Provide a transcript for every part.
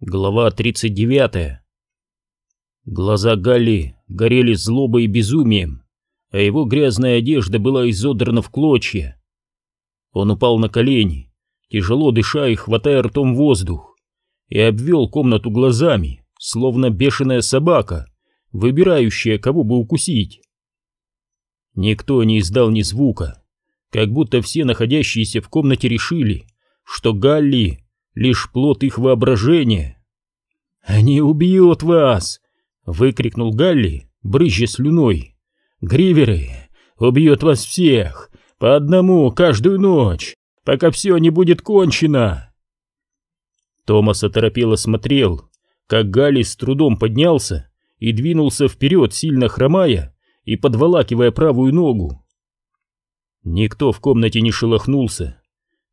Глава 39 Глаза Галли горели злобой и безумием, а его грязная одежда была изодрана в клочья. Он упал на колени, тяжело дыша и хватая ртом воздух, и обвел комнату глазами, словно бешеная собака, выбирающая, кого бы укусить. Никто не издал ни звука, как будто все находящиеся в комнате решили, что Галли лишь плод их воображения. «Они убьют вас!» — выкрикнул Галли, брызжа слюной. «Гриверы убьют вас всех, по одному каждую ночь, пока все не будет кончено!» Томас оторопело смотрел, как Галли с трудом поднялся и двинулся вперед, сильно хромая и подволакивая правую ногу. Никто в комнате не шелохнулся,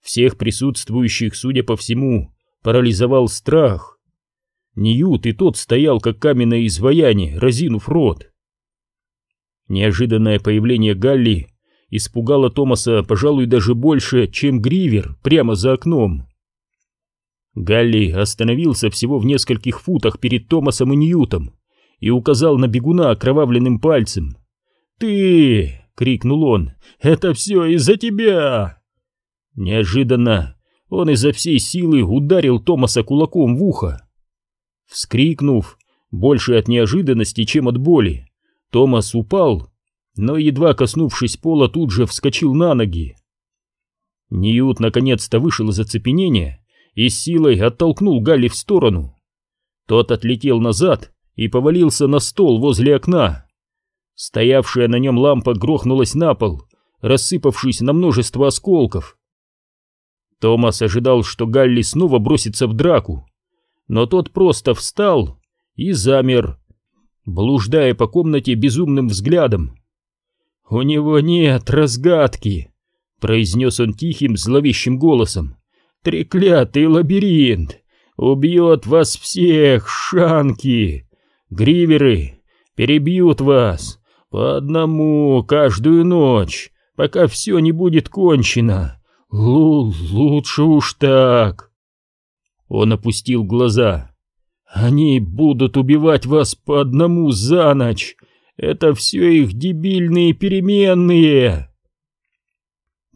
всех присутствующих, судя по всему, парализовал страх. Ньют и тот стоял, как каменное изваяние, разинув рот. Неожиданное появление Галли испугало Томаса, пожалуй, даже больше, чем Гривер прямо за окном. Галли остановился всего в нескольких футах перед Томасом и Ньютом и указал на бегуна окровавленным пальцем. «Ты!» — крикнул он. «Это все из-за тебя!» Неожиданно он изо всей силы ударил Томаса кулаком в ухо. Вскрикнув, больше от неожиданности, чем от боли, Томас упал, но, едва коснувшись пола, тут же вскочил на ноги. Ньют наконец-то вышел из оцепенения и с силой оттолкнул Галли в сторону. Тот отлетел назад и повалился на стол возле окна. Стоявшая на нем лампа грохнулась на пол, рассыпавшись на множество осколков. Томас ожидал, что Галли снова бросится в драку, но тот просто встал и замер, блуждая по комнате безумным взглядом. «У него нет разгадки», — произнес он тихим, зловещим голосом. «Треклятый лабиринт! Убьет вас всех, шанки! Гриверы перебьют вас по одному каждую ночь, пока все не будет кончено!» Л лучше уж так. Он опустил глаза. Они будут убивать вас по одному за ночь. Это все их дебильные переменные.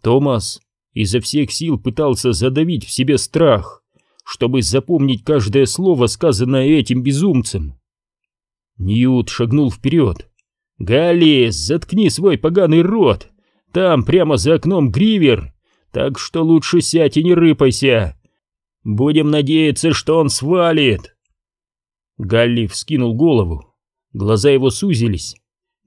Томас изо всех сил пытался задавить в себе страх, чтобы запомнить каждое слово, сказанное этим безумцем. Ньют шагнул вперед. «Галли, заткни свой поганый рот! Там, прямо за окном, Гривер так что лучше сядь и не рыпайся. Будем надеяться, что он свалит. Галли вскинул голову. Глаза его сузились.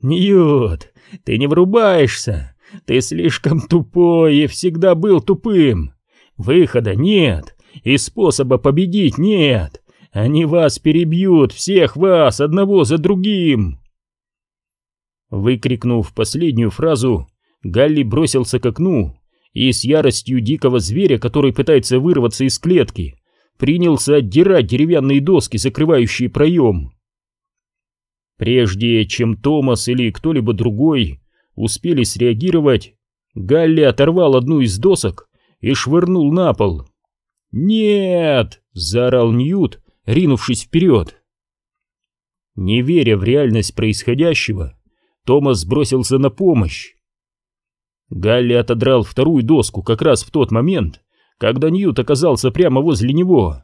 «Ньют, ты не врубаешься. Ты слишком тупой и всегда был тупым. Выхода нет, и способа победить нет. Они вас перебьют, всех вас, одного за другим!» Выкрикнув последнюю фразу, Галли бросился к окну и с яростью дикого зверя, который пытается вырваться из клетки, принялся отдирать деревянные доски, закрывающие проем. Прежде чем Томас или кто-либо другой успели среагировать, Галли оторвал одну из досок и швырнул на пол. «Нет!» — заорал Ньют, ринувшись вперед. Не веря в реальность происходящего, Томас бросился на помощь. Галли отодрал вторую доску как раз в тот момент, когда Ньют оказался прямо возле него.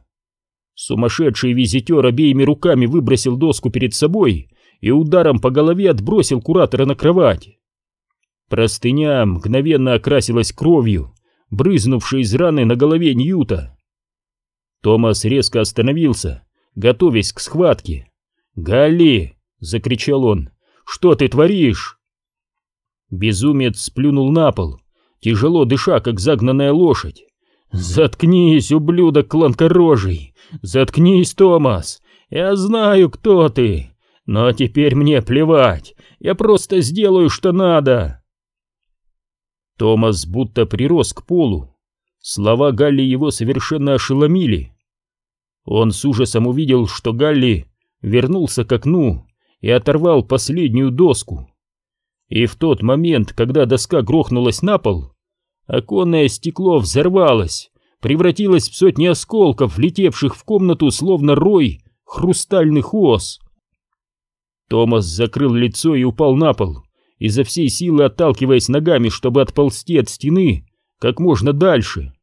Сумасшедший визитер обеими руками выбросил доску перед собой и ударом по голове отбросил куратора на кровать. Простыня мгновенно окрасилась кровью, брызнувшей из раны на голове Ньюта. Томас резко остановился, готовясь к схватке. «Галли!» — закричал он. «Что ты творишь?» Безумец сплюнул на пол, тяжело дыша, как загнанная лошадь. «Заткнись, ублюдок кланкорожий! Заткнись, Томас! Я знаю, кто ты! Но теперь мне плевать! Я просто сделаю, что надо!» Томас будто прирос к полу. Слова Галли его совершенно ошеломили. Он с ужасом увидел, что Галли вернулся к окну и оторвал последнюю доску. И в тот момент, когда доска грохнулась на пол, оконное стекло взорвалось, превратилась в сотни осколков, летевших в комнату, словно рой хрустальных ос. Томас закрыл лицо и упал на пол, изо всей силы отталкиваясь ногами, чтобы отползти от стены как можно дальше.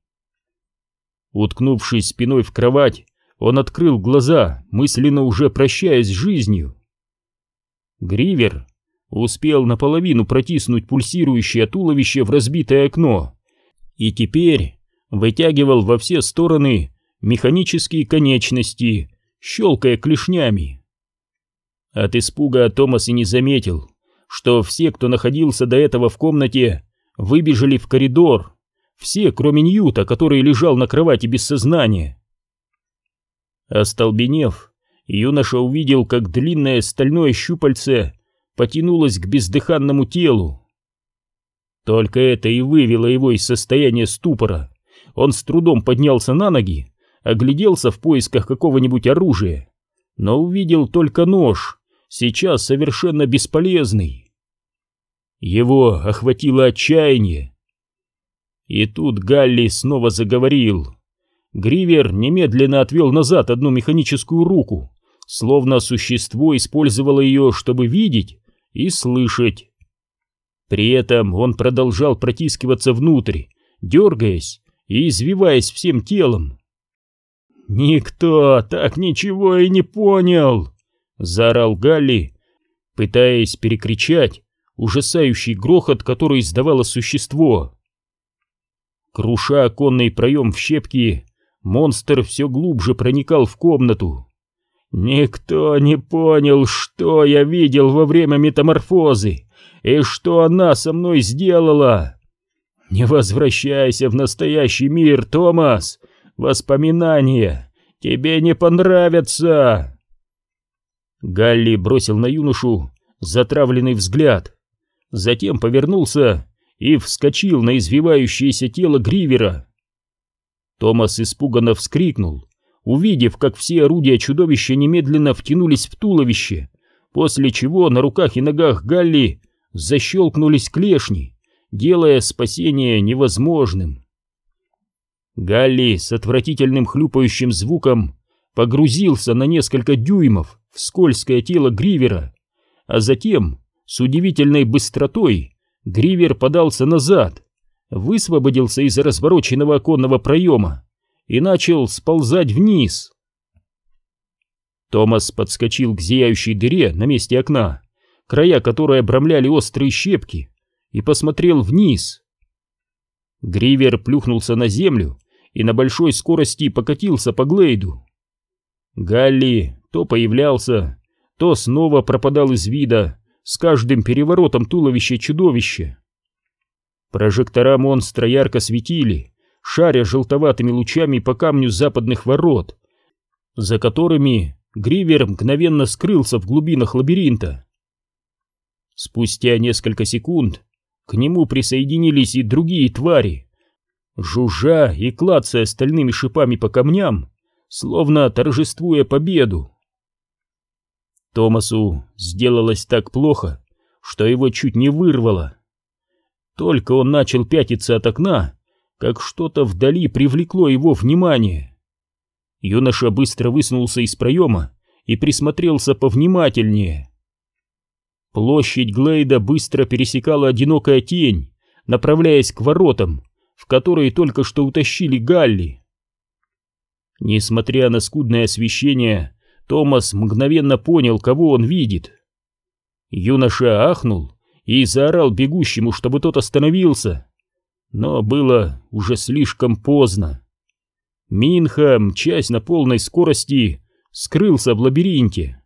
Уткнувшись спиной в кровать, он открыл глаза, мысленно уже прощаясь с жизнью. Гривер успел наполовину протиснуть пульсирующее туловище в разбитое окно и теперь вытягивал во все стороны механические конечности, щелкая клешнями. От испуга Томас и не заметил, что все, кто находился до этого в комнате, выбежали в коридор, все, кроме Ньюта, который лежал на кровати без сознания. Остолбенев, юноша увидел, как длинное стальное щупальце потянулось к бездыханному телу. Только это и вывело его из состояния ступора. Он с трудом поднялся на ноги, огляделся в поисках какого-нибудь оружия, но увидел только нож, сейчас совершенно бесполезный. Его охватило отчаяние. И тут Галли снова заговорил. Гривер немедленно отвел назад одну механическую руку, словно существо использовало ее, чтобы видеть и слышать. При этом он продолжал протискиваться внутрь, дергаясь и извиваясь всем телом. «Никто так ничего и не понял!» — заорал Галли, пытаясь перекричать ужасающий грохот, который издавало существо. Круша оконный проем в щепки, монстр все глубже проникал в комнату. «Никто не понял, что я видел во время метаморфозы и что она со мной сделала!» «Не возвращайся в настоящий мир, Томас! Воспоминания тебе не понравятся!» Галли бросил на юношу затравленный взгляд, затем повернулся и вскочил на извивающееся тело Гривера. Томас испуганно вскрикнул, увидев, как все орудия чудовища немедленно втянулись в туловище, после чего на руках и ногах Галли защелкнулись клешни, делая спасение невозможным. Галли с отвратительным хлюпающим звуком погрузился на несколько дюймов в скользкое тело Гривера, а затем с удивительной быстротой Гривер подался назад, высвободился из развороченного оконного проема и начал сползать вниз. Томас подскочил к зияющей дыре на месте окна, края которой обрамляли острые щепки, и посмотрел вниз. Гривер плюхнулся на землю и на большой скорости покатился по Глейду. Галли то появлялся, то снова пропадал из вида с каждым переворотом туловища чудовища. Прожектора монстра ярко светили, шаря желтоватыми лучами по камню западных ворот, за которыми Гривер мгновенно скрылся в глубинах лабиринта. Спустя несколько секунд к нему присоединились и другие твари, жужжа и клацая стальными шипами по камням, словно торжествуя победу. Томасу сделалось так плохо, что его чуть не вырвало. Только он начал пятиться от окна, как что-то вдали привлекло его внимание. Юноша быстро высунулся из проема и присмотрелся повнимательнее. Площадь Глейда быстро пересекала одинокая тень, направляясь к воротам, в которые только что утащили Галли. Несмотря на скудное освещение, Томас мгновенно понял, кого он видит. Юноша ахнул и заорал бегущему, чтобы тот остановился. Но было уже слишком поздно. Минха, мчась на полной скорости, скрылся в лабиринте.